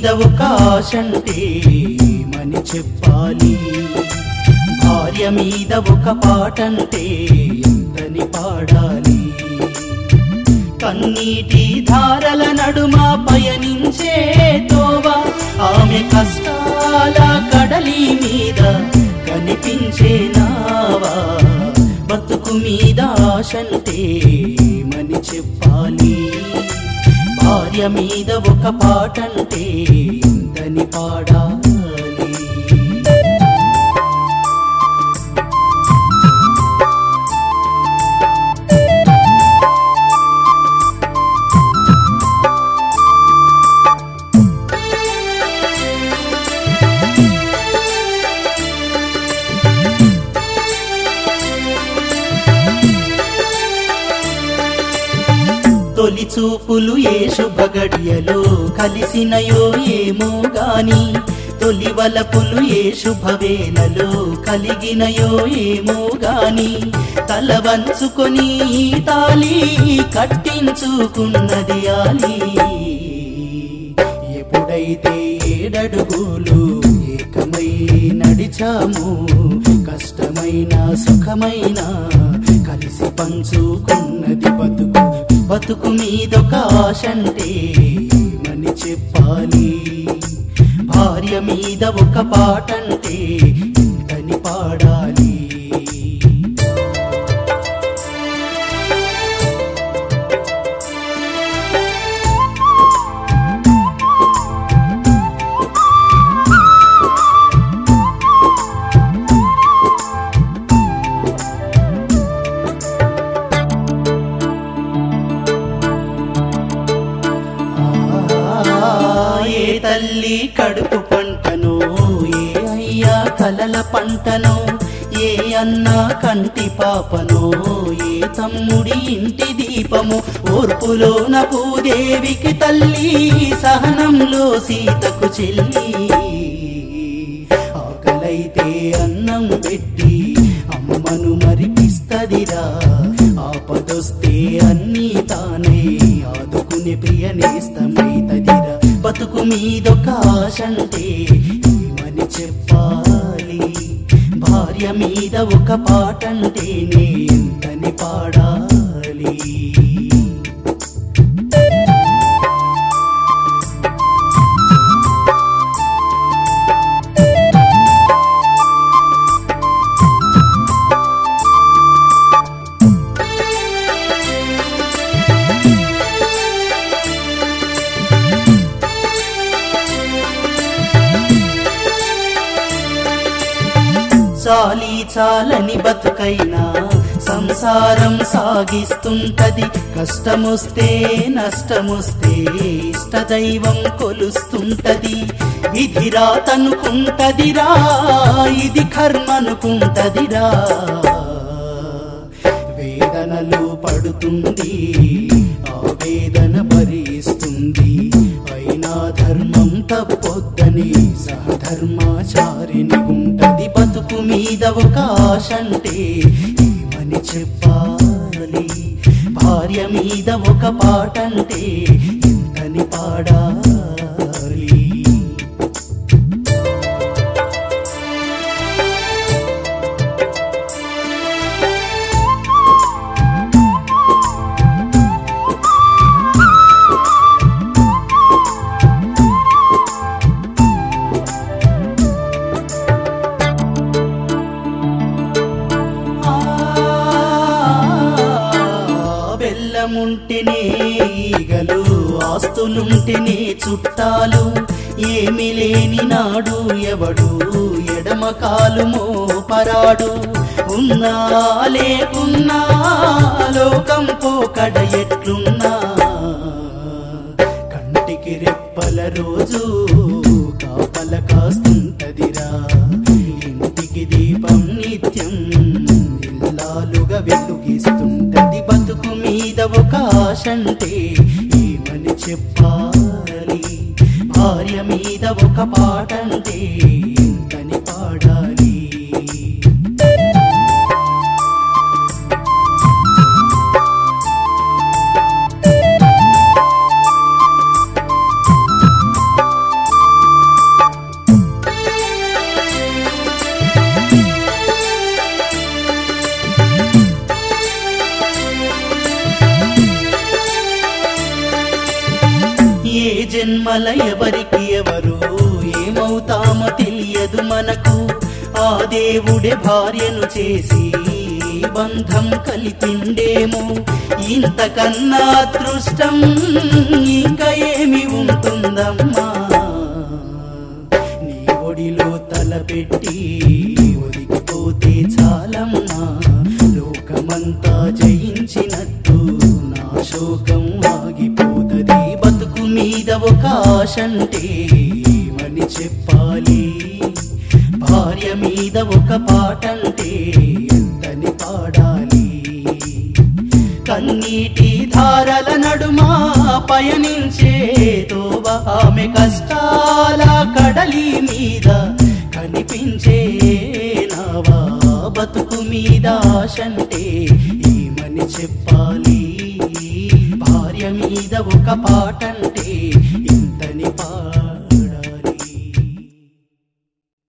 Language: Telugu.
బతుకు మీద ఒక ఆశంటే మని చెప్పాలి. భార్య మీద ఒక పాటంటే ఎంతని పాడాలి. కన్నీటి ధారల నడుమ పయనించే తోవా ఆమె కష్టాల కడలి మీద కనిపించే నావా. బతుకు మీద ఆశంటే మని చెప్పాలి. భార్య మీద ఒక పాటంటే ఇంతని పాడా. తొలి చూపులు ఏ శుభగడియలో కలిసినయో ఏమో గాని తొలి వలపులు ఏ శుభవేళలో కలిగినయో ఏమో గాని తల వంచుకొని ఈ తాలి కట్టించుకున్నది ఆలి. ఎప్పుడైతే ఏడడుగులు ఏకమై నడిచాము కష్టమైన సుఖమైన కలిసి పంచుకున్నది బతుకు. బతుకు మీదొక ఆశంటే ఏమని చెప్పాలి. భార్య మీద ఒక పాటంటే ఇంతని పాడాలి. తల్లి కడుపు పంటను ఏ అయ్యా కలల పంటను ఏ అన్న కంటి పాపను ఏ తమ్ముడి ఇంటి దీపము ఓర్పులోన భూదేవికి తల్లి సహనంలో సీతకు చెల్లి. ఆకలైతే అన్నం పెట్టి అమ్మను మరిపిస్తదిరా ఆపదొస్తే అన్నీ తానే ఆదుకునే ప్రియ బతుకు మీదొక ఆశంటే ఏమని చెప్పాలి? భార్య మీద ఒక పాటంటేనే చాలి చాలని బతుకైనా సంసారం సాగిస్తుంటది. కష్టమొస్తే నష్టమొస్తే ఇష్టదైవం కొలుస్తుంటది. ఇది తనుకుంటదిరా ఇది కర్మనుకుంటదిరా. వేదనలు పడుతుంది ఆ వేదన భరిస్తుంది. అయినా ధర్మం తప్పొద్దని సహధర్మాచారిని ఉంటది బతుకు మీద ఒక ఆశంటే ఏమని చెప్పాలి భార్య మీద ఒక పాటంటే ఎంతని పాడాలి. ఆస్తులుంటేనే చుట్టాలు ఏమి లేని నాడు ఎవడు ఎడమ కాలు మోపరాడు. ఉన్నా లేకున్నా లోకం పోకడ ఎట్లున్నా? కంటికి రెప్పల రోజు కాపల కాస్తుంటదిరా. ఇంటికి దీపం నిత్యం ఇల్లాలుగా వెలుగిస్తుంటది. బతుకు మీద ఒక ఆశంటే చెప్పాలి. భార్య మీద ఒక పాటంటే జన్మల ఎవరికి ఎవరు ఏమవుతామో తెలియదు మనకు. ఆ దేవుడే భార్యను చేసి బంధం కలిపిండేమో. ఇంతకన్నా అదృష్టం ఇంకా ఏమి ఉంటుందమ్మా. నీ ఒడిలో తలపెట్టి ఒదిగిపోతే చాలమ్మా. లోకమంతా జయించినట్టు నా శోకం ఆగి అవకాశంటే ఒక ఆశంటే ఏమని చెప్పాలి. భార్య మీద ఒక పాటంటే ఎంతని పాడాలి. కన్నీటి ధారల నడుమా పయనించే తోవ ఆమె కష్టాల కడలి మీద కనిపించే నావా బతుకు మీద ఆశంటే ఏమని చెప్పాలి. భార్య మీద ఒక పాటంటే